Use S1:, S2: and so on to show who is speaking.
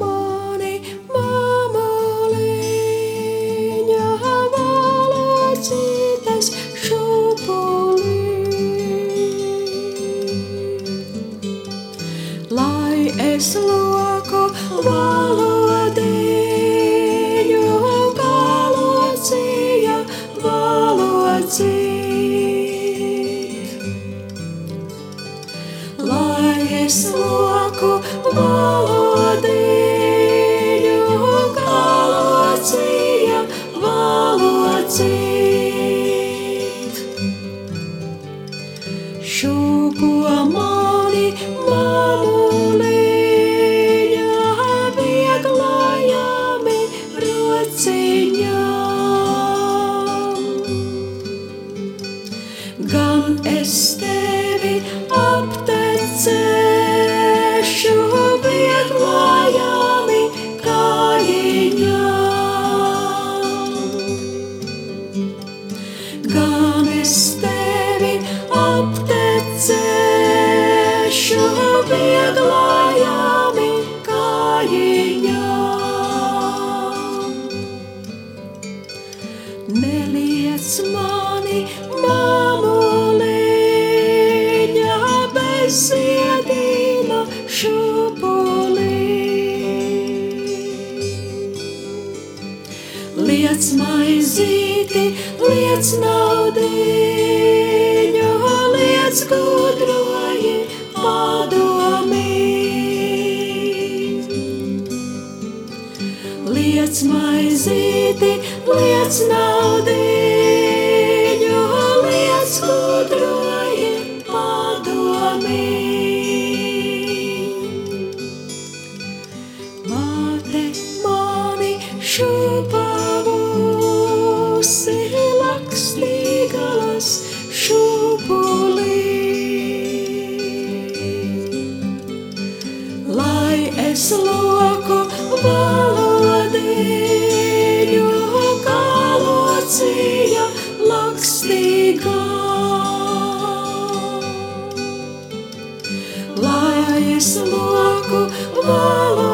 S1: mani mamoliņa valocītas šupulī. Lai es loku valodiņu galocīja valocīt. Lai es loku valocīt. Šūpo mani mamuliņa vieglājami rociņām. Gan es tevi Neliec mani mamuliņa bez ziedīna šupulī. Liec maizīti, liec naudiņu, Liec maizīti, liec naudiņu, liec gudroji padomī. Māte mani šupavusi lakstīgās šupulī. Lai es loku debesu loku, valo.